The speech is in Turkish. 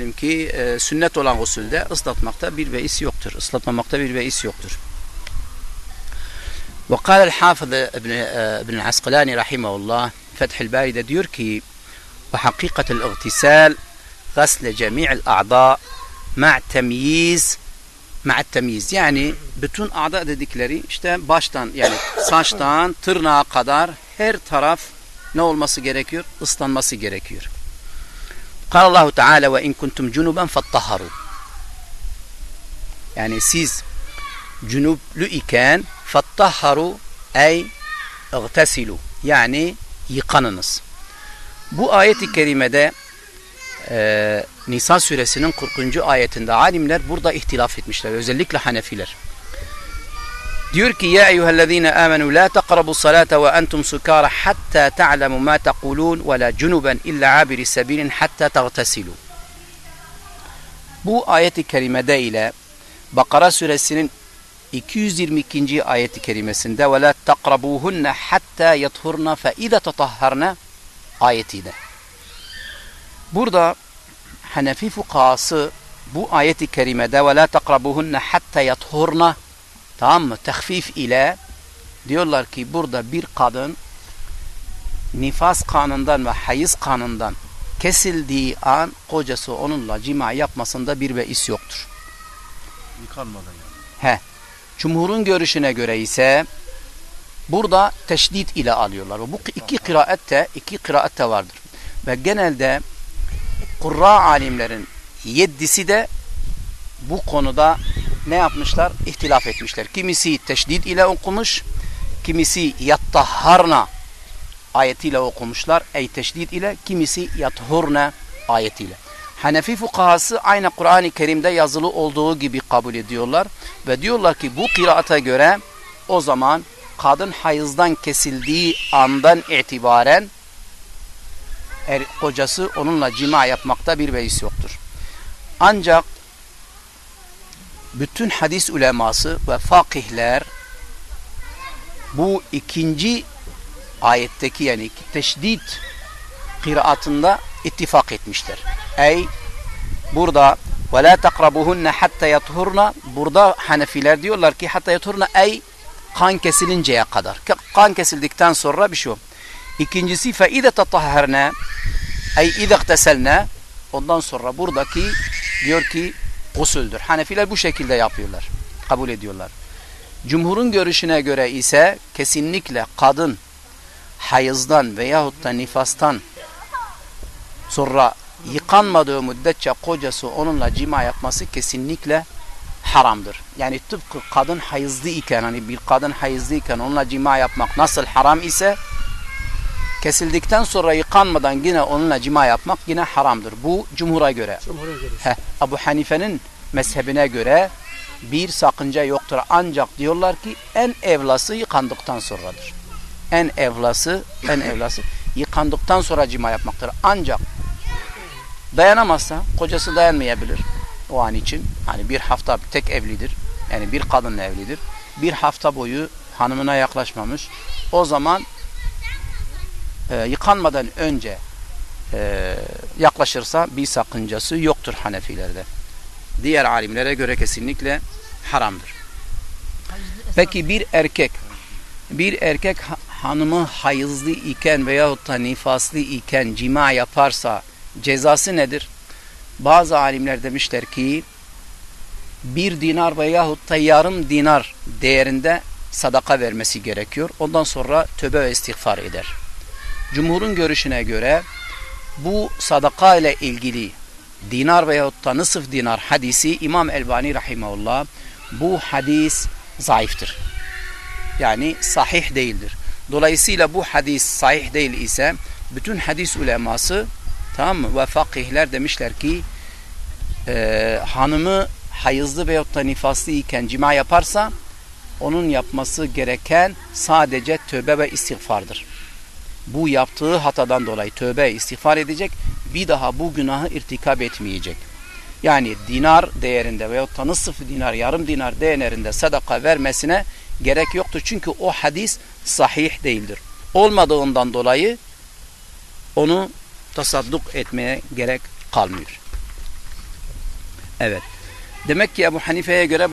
diyelim ki e, sünnet olan gusülde ıslatmakta bir beis yoktur. Islatmamakta bir beis yoktur. Ve kâlel hafız ibn, e, Asqalani rahimahullah Fethül Bari'de diyor ki ve hakikatel igtisal gasle cemi'il a'da ma' temyiz ma' temyiz yani bütün a'da dedikleri işte baştan yani saçtan tırnağa kadar her taraf ne olması gerekiyor? Islanması gerekiyor. Kal Allahu Teala ve in kuntum cunuben fattaharu. Yani siz cünüplü iken fattaharu ey ıgtesilu yani yıkanınız. Bu ayet-i kerimede e, Nisa suresinin 40. ayetinde alimler burada ihtilaf etmişler. Özellikle Hanefiler. Diyor ki ya eyyühellezine amenu la taqrabu salata ve entum sukara hatta ta'lemu ma taqulun ve la cunuben illa abiri sabilin hatta tagtasilu. Bu ayeti kerimede ile Bakara suresinin 222. ayeti kerimesinde ve la taqrabuhunne hatta yathurna fe iza tatahharna ayetiyle. Burada Hanefi fukahası bu ayeti kerimede ve la taqrabuhunne hatta yathurna tamam mı? Tehfif ile diyorlar ki burada bir kadın nifas kanından ve hayız kanından kesildiği an kocası onunla cima yapmasında bir beis yoktur. Yıkanmadan yani. He. Cumhurun görüşüne göre ise burada teşdit ile alıyorlar. Bu iki kıraette iki kıraette vardır. Ve genelde kurra alimlerin yeddisi de bu konuda ne yapmışlar? İhtilaf etmişler. Kimisi teşdid ile okumuş, kimisi yattaharna ayetiyle okumuşlar. Ey teşdid ile, kimisi yathurna ayetiyle. Hanefi fukahası aynı Kur'an-ı Kerim'de yazılı olduğu gibi kabul ediyorlar. Ve diyorlar ki bu kıraata göre o zaman kadın hayızdan kesildiği andan itibaren er, kocası onunla cima yapmakta bir beis yoktur. Ancak bütün hadis uleması ve fakihler bu ikinci ayetteki yani teşdid kıraatında ittifak etmişler. Ey burada ve la takrabuhunne hatta yathurna burada Hanefiler diyorlar ki hatta yathurna ey kan kesilinceye kadar. Kan kesildikten sonra bir şey. İkincisi fe ide tatahharna ey ide ihteselna ondan sonra buradaki diyor ki gusüldür. Hanefiler bu şekilde yapıyorlar. Kabul ediyorlar. Cumhurun görüşüne göre ise kesinlikle kadın hayızdan veyahut da nifastan sonra yıkanmadığı müddetçe kocası onunla cima yapması kesinlikle haramdır. Yani tıpkı kadın hayızlı iken hani bir kadın hayızlı iken onunla cima yapmak nasıl haram ise kesildikten sonra yıkanmadan yine onunla cima yapmak yine haramdır. Bu cumhura göre. Cumhur'a göre. Heh, Abu Hanife'nin mezhebine göre bir sakınca yoktur. Ancak diyorlar ki en evlası yıkandıktan sonradır. En evlası, en evlası yıkandıktan sonra cima yapmaktır. Ancak dayanamazsa kocası dayanmayabilir o an için. Hani bir hafta tek evlidir. Yani bir kadınla evlidir. Bir hafta boyu hanımına yaklaşmamış. O zaman e, yıkanmadan önce e, yaklaşırsa bir sakıncası yoktur Hanefilerde. Diğer alimlere göre kesinlikle haramdır. Peki bir erkek bir erkek hanımı hayızlı iken veyahut da nifaslı iken cima yaparsa cezası nedir? Bazı alimler demişler ki bir dinar veyahut da yarım dinar değerinde sadaka vermesi gerekiyor. Ondan sonra tövbe ve istiğfar eder. Cumhurun görüşüne göre bu sadaka ile ilgili dinar veyahut da nısıf dinar hadisi İmam Elbani rahimahullah bu hadis zayıftır. Yani sahih değildir. Dolayısıyla bu hadis sahih değil ise bütün hadis uleması tamam mı? Ve fakihler demişler ki e, hanımı hayızlı veyahut da nifaslı iken cima yaparsa onun yapması gereken sadece tövbe ve istiğfardır. Bu yaptığı hatadan dolayı tövbe istiğfar edecek bir daha bu günahı irtikap etmeyecek. Yani dinar değerinde veyahut da nısıf dinar, yarım dinar değerinde sadaka vermesine gerek yoktur. Çünkü o hadis sahih değildir. Olmadığından dolayı onu tasadduk etmeye gerek kalmıyor. Evet. Demek ki Ebu Hanife'ye göre